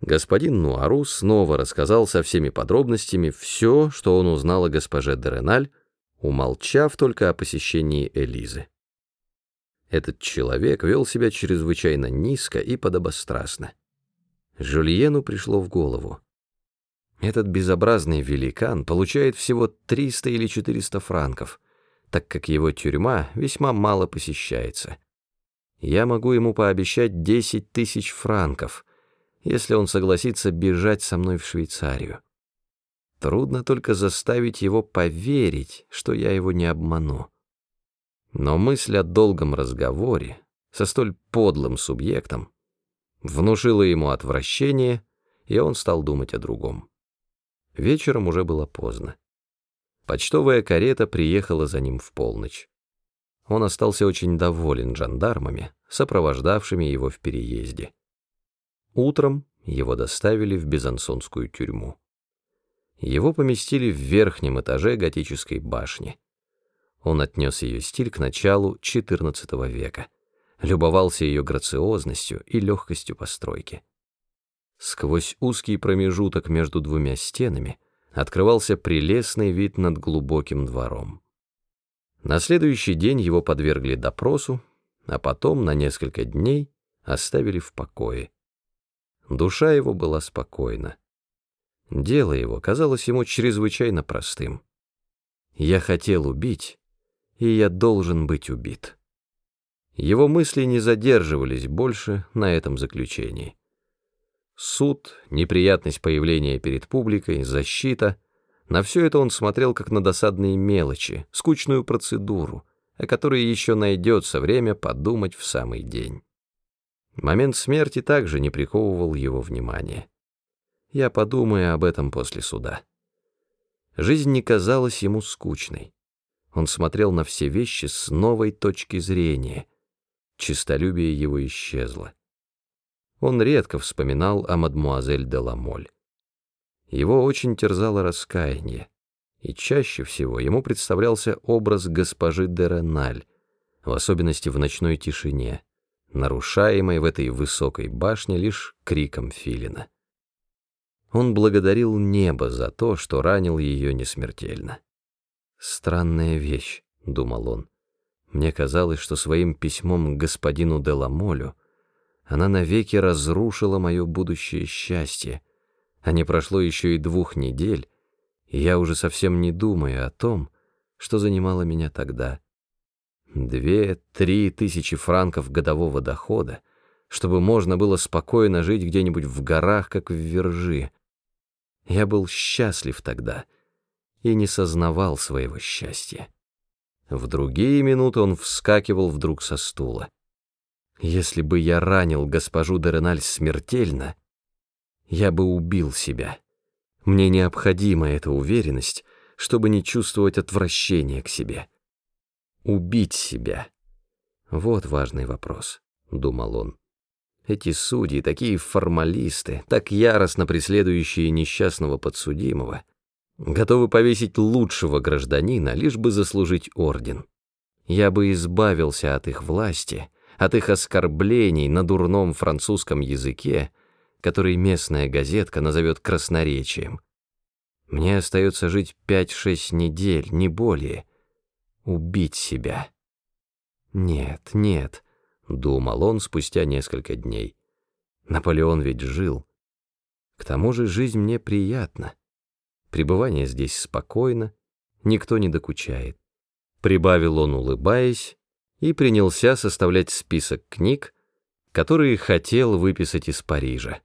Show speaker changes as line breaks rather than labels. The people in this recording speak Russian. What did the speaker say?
Господин Нуару снова рассказал со всеми подробностями все, что он узнал о госпоже Дереналь, умолчав только о посещении Элизы. Этот человек вел себя чрезвычайно низко и подобострастно. Жюльену пришло в голову. Этот безобразный великан получает всего 300 или 400 франков, так как его тюрьма весьма мало посещается. Я могу ему пообещать 10 тысяч франков, если он согласится бежать со мной в Швейцарию. Трудно только заставить его поверить, что я его не обману. Но мысль о долгом разговоре со столь подлым субъектом внушила ему отвращение, и он стал думать о другом. Вечером уже было поздно. Почтовая карета приехала за ним в полночь. Он остался очень доволен жандармами, сопровождавшими его в переезде. Утром его доставили в Безансонскую тюрьму. Его поместили в верхнем этаже готической башни. Он отнес ее стиль к началу XIV века, любовался ее грациозностью и легкостью постройки. Сквозь узкий промежуток между двумя стенами открывался прелестный вид над глубоким двором. На следующий день его подвергли допросу, а потом на несколько дней оставили в покое. Душа его была спокойна. Дело его казалось ему чрезвычайно простым. «Я хотел убить, и я должен быть убит». Его мысли не задерживались больше на этом заключении. Суд, неприятность появления перед публикой, защита — на все это он смотрел как на досадные мелочи, скучную процедуру, о которой еще найдется время подумать в самый день. Момент смерти также не приковывал его внимания. Я подумаю об этом после суда. Жизнь не казалась ему скучной. Он смотрел на все вещи с новой точки зрения. Чистолюбие его исчезло. Он редко вспоминал о мадмуазель де Ламоль. Его очень терзало раскаяние, и чаще всего ему представлялся образ госпожи де Реналь, в особенности в ночной тишине нарушаемой в этой высокой башне лишь криком филина. Он благодарил небо за то, что ранил ее несмертельно. «Странная вещь», — думал он. «Мне казалось, что своим письмом к господину Деламолю она навеки разрушила мое будущее счастье, а не прошло еще и двух недель, и я уже совсем не думаю о том, что занимало меня тогда». Две-три тысячи франков годового дохода, чтобы можно было спокойно жить где-нибудь в горах, как в Вержи. Я был счастлив тогда и не сознавал своего счастья. В другие минуты он вскакивал вдруг со стула. Если бы я ранил госпожу Дереналь смертельно, я бы убил себя. Мне необходима эта уверенность, чтобы не чувствовать отвращения к себе убить себя? Вот важный вопрос, думал он. Эти судьи, такие формалисты, так яростно преследующие несчастного подсудимого, готовы повесить лучшего гражданина, лишь бы заслужить орден. Я бы избавился от их власти, от их оскорблений на дурном французском языке, который местная газетка назовет красноречием. Мне остается жить пять-шесть недель, не более — убить себя. Нет, нет, думал он спустя несколько дней. Наполеон ведь жил. К тому же жизнь мне приятна. Пребывание здесь спокойно, никто не докучает. Прибавил он, улыбаясь, и принялся составлять список книг, которые хотел выписать из Парижа.